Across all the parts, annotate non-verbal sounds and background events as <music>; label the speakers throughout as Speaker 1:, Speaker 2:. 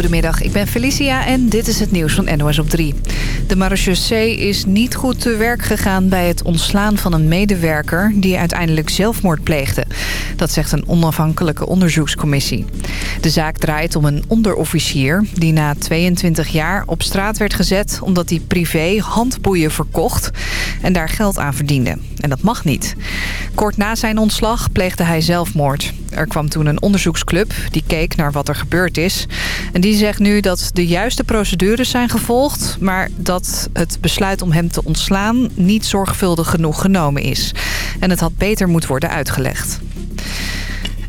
Speaker 1: Goedemiddag, ik ben Felicia en dit is het nieuws van NOS op 3. De marechaussee is niet goed te werk gegaan bij het ontslaan van een medewerker... die uiteindelijk zelfmoord pleegde. Dat zegt een onafhankelijke onderzoekscommissie. De zaak draait om een onderofficier die na 22 jaar op straat werd gezet... omdat hij privé handboeien verkocht en daar geld aan verdiende. En dat mag niet. Kort na zijn ontslag pleegde hij zelfmoord. Er kwam toen een onderzoeksclub die keek naar wat er gebeurd is. En die zegt nu dat de juiste procedures zijn gevolgd... maar dat het besluit om hem te ontslaan niet zorgvuldig genoeg genomen is. En het had beter moeten worden uitgelegd.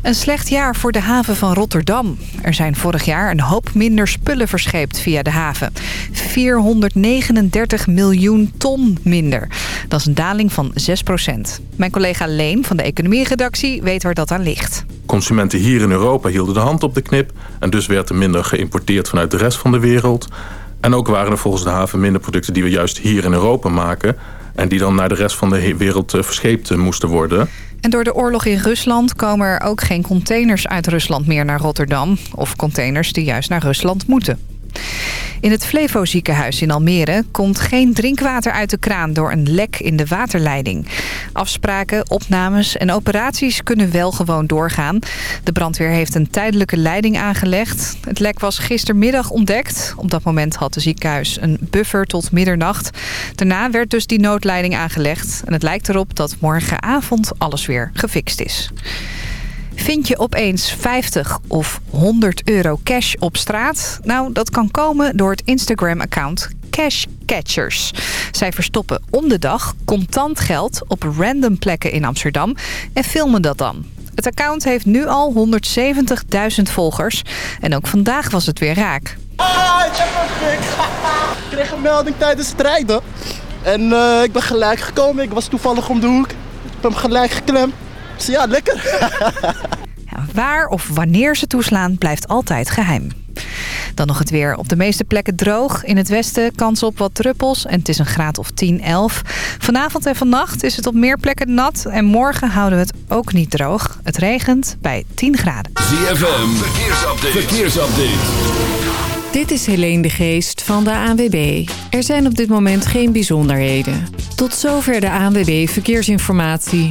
Speaker 1: Een slecht jaar voor de haven van Rotterdam. Er zijn vorig jaar een hoop minder spullen verscheept via de haven. 439 miljoen ton minder. Dat is een daling van 6 procent. Mijn collega Leen van de economieredactie weet waar dat aan ligt.
Speaker 2: Consumenten hier in Europa hielden de hand op de knip... en dus werd er minder geïmporteerd vanuit de rest van de wereld. En ook waren er volgens de haven minder producten die we juist hier in Europa maken... en die dan naar de rest van de wereld eh, verscheept eh, moesten worden...
Speaker 1: En door de oorlog in Rusland komen er ook geen containers uit Rusland meer naar Rotterdam. Of containers die juist naar Rusland moeten. In het Flevo ziekenhuis in Almere komt geen drinkwater uit de kraan door een lek in de waterleiding. Afspraken, opnames en operaties kunnen wel gewoon doorgaan. De brandweer heeft een tijdelijke leiding aangelegd. Het lek was gistermiddag ontdekt. Op dat moment had het ziekenhuis een buffer tot middernacht. Daarna werd dus die noodleiding aangelegd. En het lijkt erop dat morgenavond alles weer gefixt is. Vind je opeens 50 of 100 euro cash op straat? Nou, dat kan komen door het Instagram-account Cash Catchers. Zij verstoppen om de dag contant geld op random plekken in Amsterdam en filmen dat dan. Het account heeft nu al 170.000 volgers. En ook vandaag was het weer raak.
Speaker 3: Ah, ik Ik kreeg een melding tijdens het rijden. En uh, ik ben gelijk gekomen. Ik was toevallig om de hoek. Ik heb hem gelijk geklemd ja, lekker. <laughs>
Speaker 1: ja, waar of wanneer ze toeslaan blijft altijd geheim. Dan nog het weer. Op de meeste plekken droog. In het westen kans op wat druppels. En het is een graad of 10, 11. Vanavond en vannacht is het op meer plekken nat. En morgen houden we het ook niet droog. Het regent bij 10 graden.
Speaker 4: ZFM, verkeersupdate. verkeersupdate.
Speaker 5: Dit is Helene de Geest van de ANWB. Er zijn op dit moment geen bijzonderheden. Tot zover de ANWB Verkeersinformatie.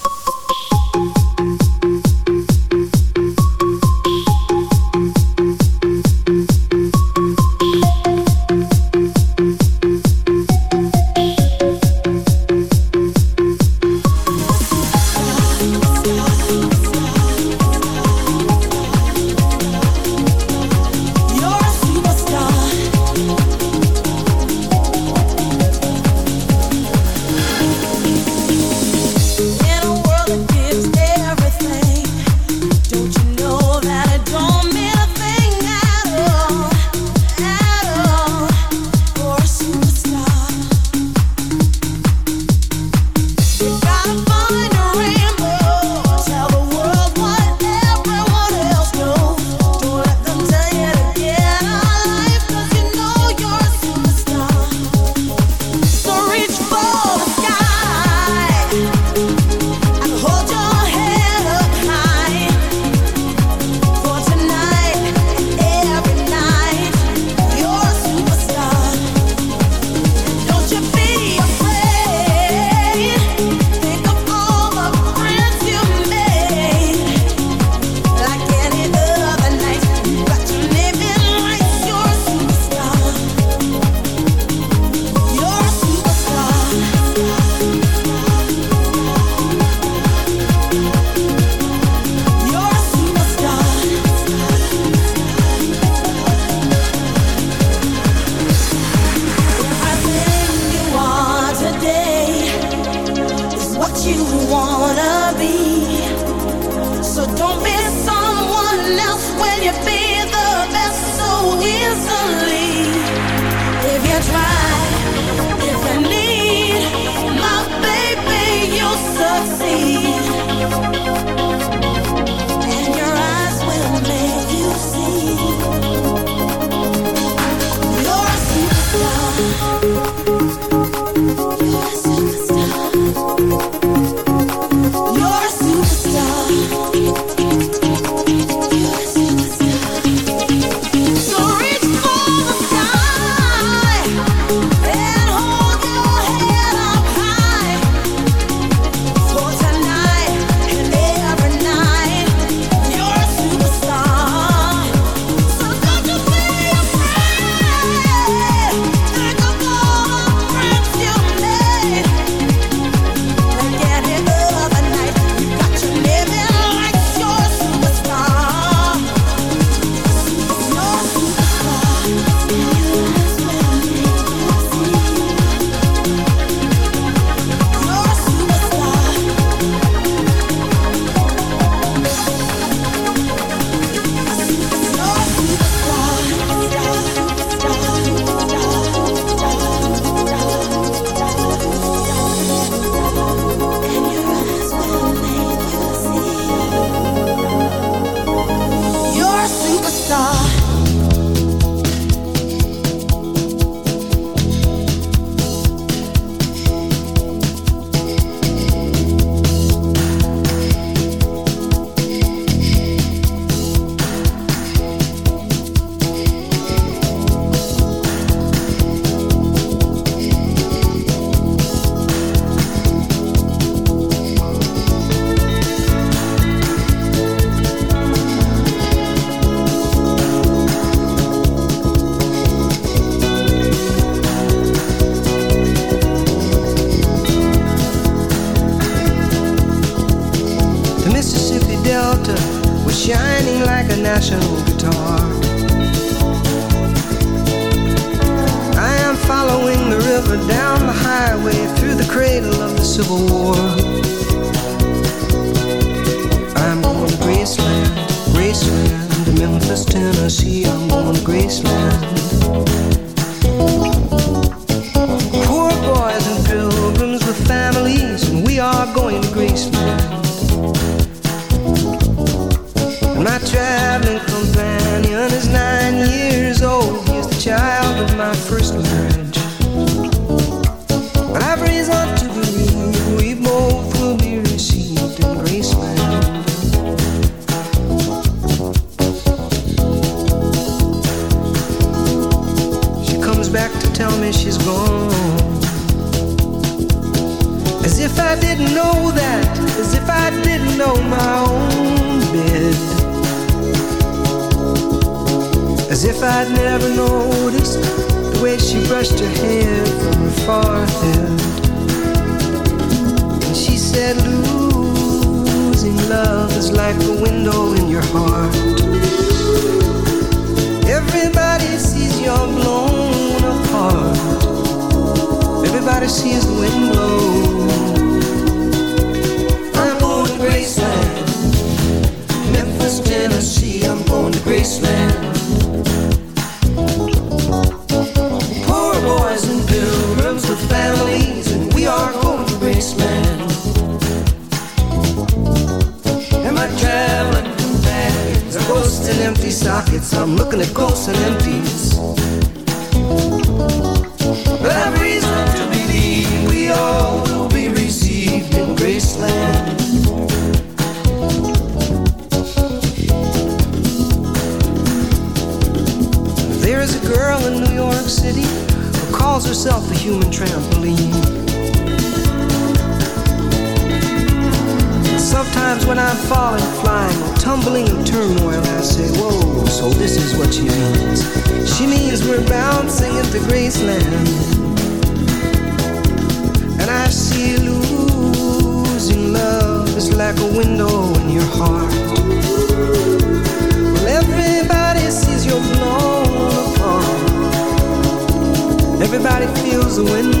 Speaker 6: the when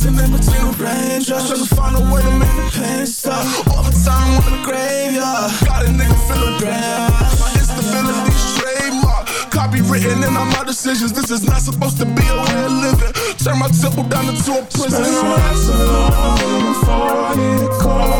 Speaker 6: Kissing in between the raindrops Trying to find a way to make the pain stop. All the time in the graveyard Got a nigga feeling bad My instability trademark. Copywritten in all my decisions. This is not supposed to be a way of living. Turn my temple down into a prison. Spent so long before I hit a
Speaker 7: call.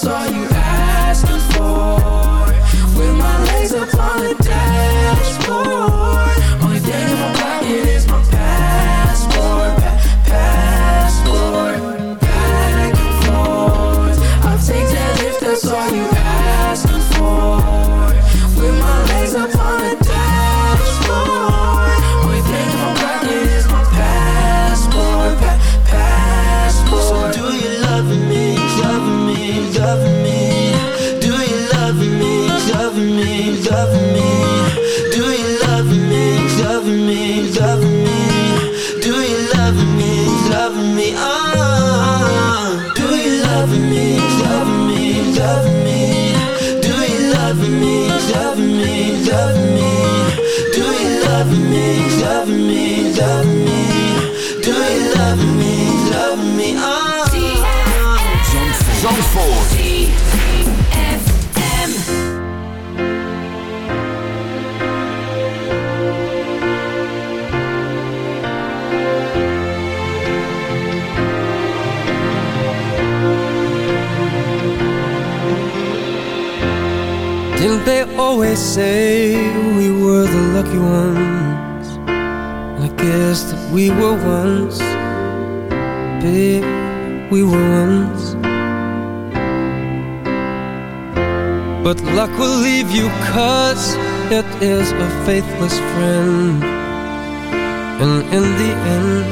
Speaker 8: That's all you asking for. With my legs up on the
Speaker 9: always say we were the lucky ones. I guess that we were once. We were once. But luck will leave you cause it is a faithless friend. And in the end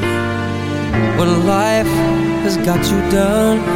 Speaker 9: When life has got you down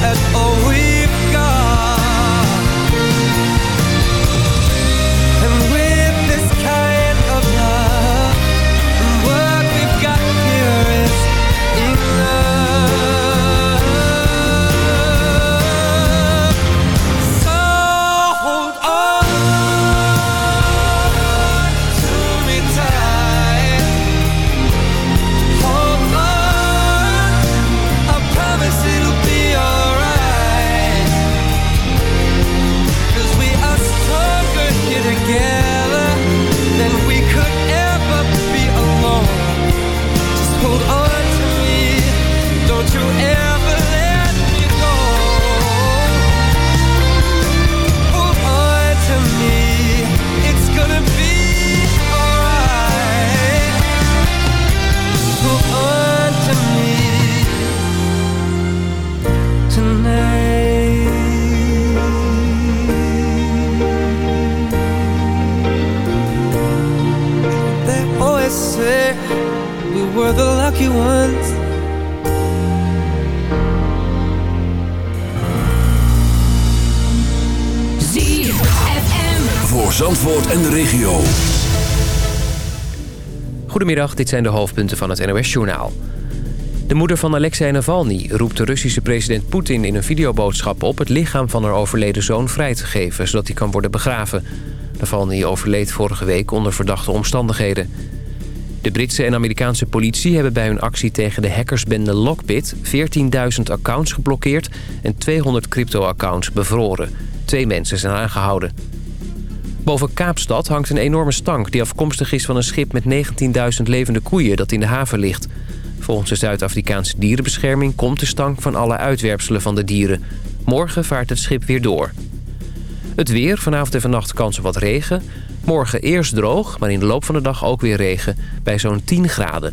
Speaker 9: at all we've
Speaker 10: Goedemiddag, dit zijn de hoofdpunten van het NOS-journaal. De moeder van Alexei Navalny roept de Russische president Poetin in een videoboodschap op... het lichaam van haar overleden zoon vrij te geven, zodat hij kan worden begraven. Navalny overleed vorige week onder verdachte omstandigheden. De Britse en Amerikaanse politie hebben bij hun actie tegen de hackersbende Lockbit... 14.000 accounts geblokkeerd en 200 crypto-accounts bevroren. Twee mensen zijn aangehouden. Boven Kaapstad hangt een enorme stank die afkomstig is van een schip met 19.000 levende koeien dat in de haven ligt. Volgens de Zuid-Afrikaanse dierenbescherming komt de stank van alle uitwerpselen van de dieren. Morgen vaart het schip weer door. Het weer, vanavond en vannacht kans op wat regen. Morgen eerst droog, maar in de loop van de dag ook weer regen bij zo'n 10 graden.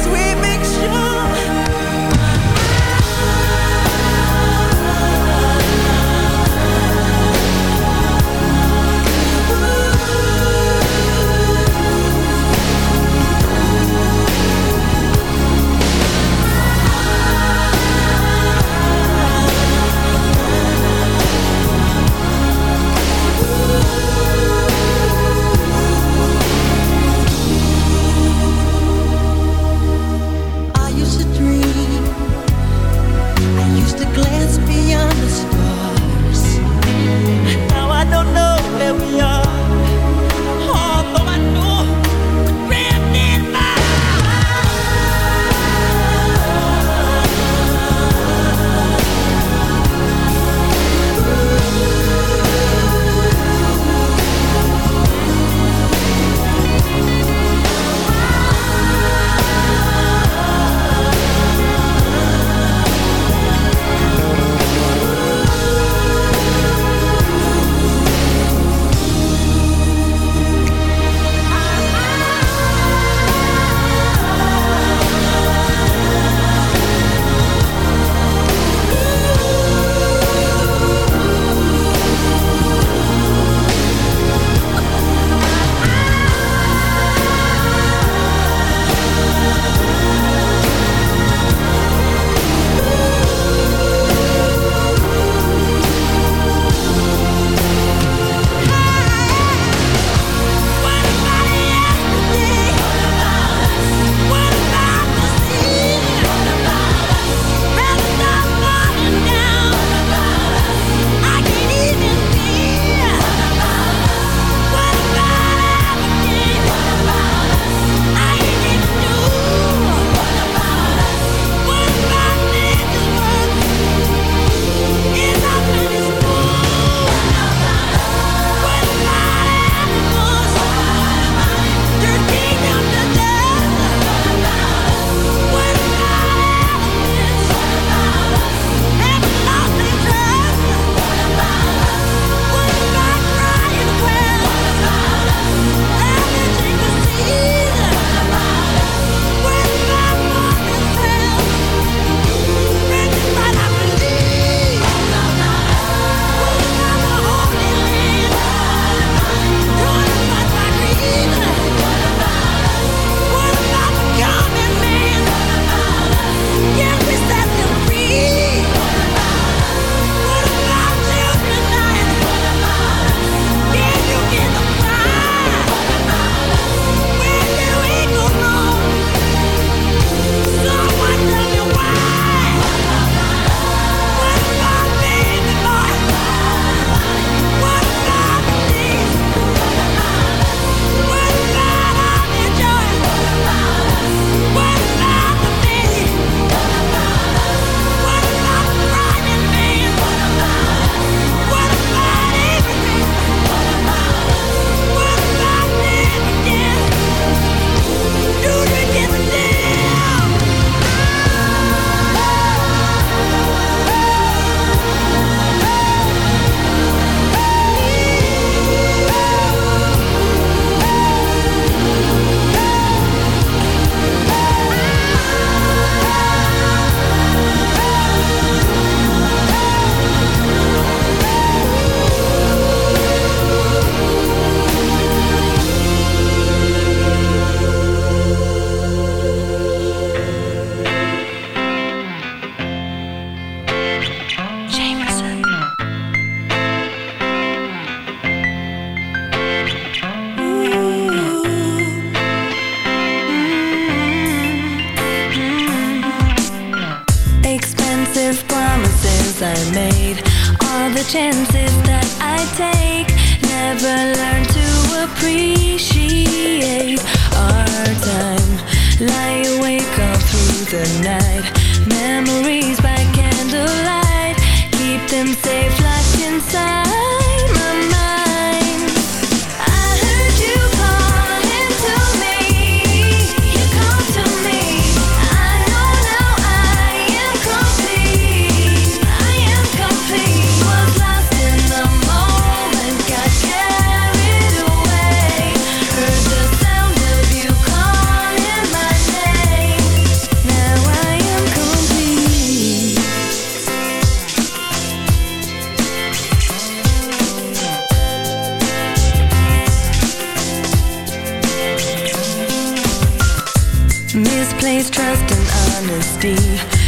Speaker 11: place trust and honesty.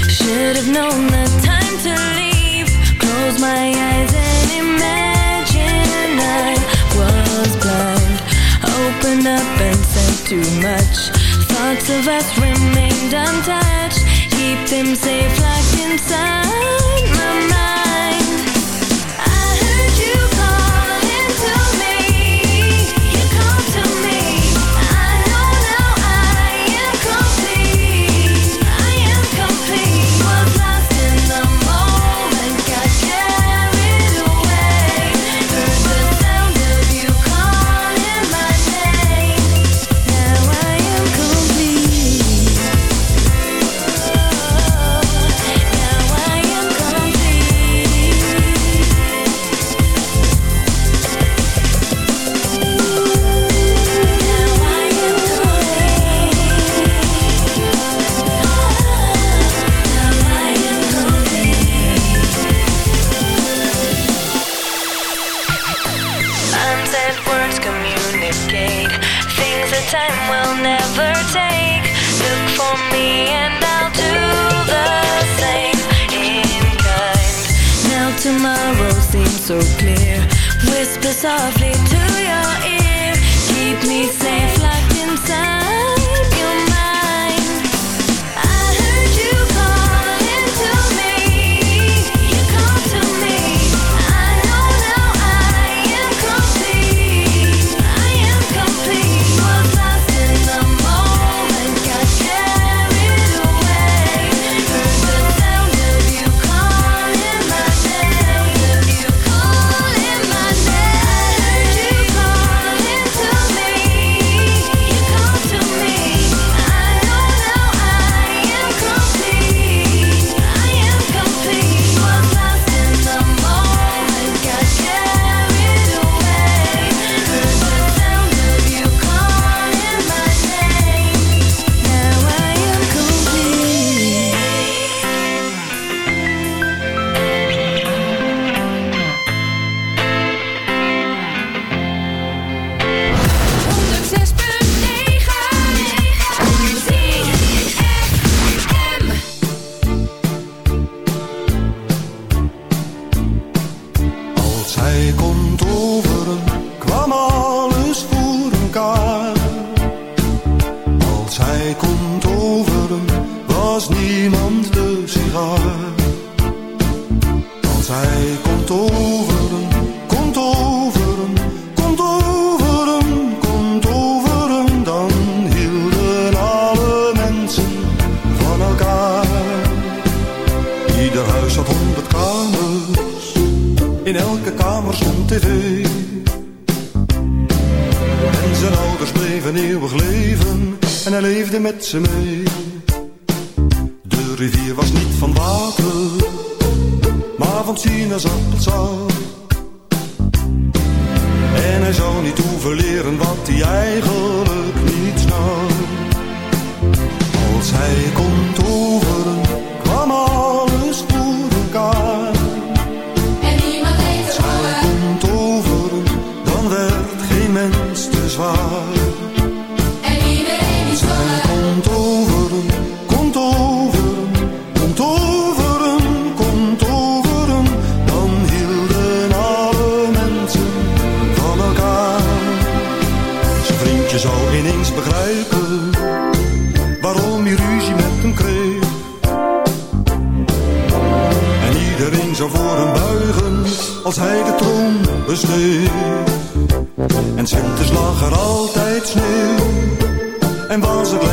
Speaker 11: Should have known the time to leave. Close my eyes and imagine I was blind. Open up and said too much. Thoughts of us remained untouched. Keep them safe locked inside my mind. Look for me and I'll do the same in kind. Now tomorrow seems so clear. Whisper softly to your ear. Keep me safe.
Speaker 12: dan werd geen mens te zwaar.
Speaker 13: En iedereen is
Speaker 12: zwaar. Komt over hem, komt over hem, komt over hem, komt over hem. Dan hielden alle mensen van elkaar. Zijn vriendje zou ineens begrijpen waarom hij ruzie met hem kreeg. En iedereen zou voor hem buigen als hij de troon besteed. Maar altijd sneeuw. En was het